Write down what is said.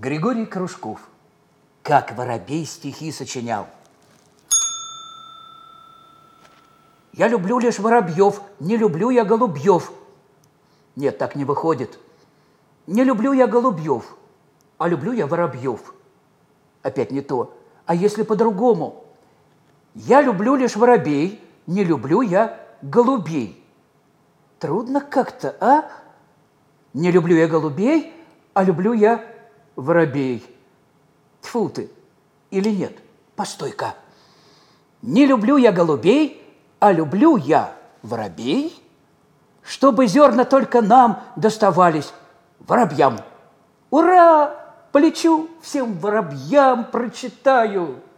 Григорий Кружков. Как воробей стихи сочинял. Я люблю лишь воробьев, не люблю я голубьев. Нет, так не выходит. Не люблю я голубьев, а люблю я воробьев. Опять не то. А если по-другому? Я люблю лишь воробей, не люблю я голубей. Трудно как-то, а? Не люблю я голубей, а люблю я воробей. Тьфу ты, или нет? Постой-ка. Не люблю я голубей, а люблю я воробей, чтобы зерна только нам доставались воробьям. Ура! Полечу, всем воробьям прочитаю –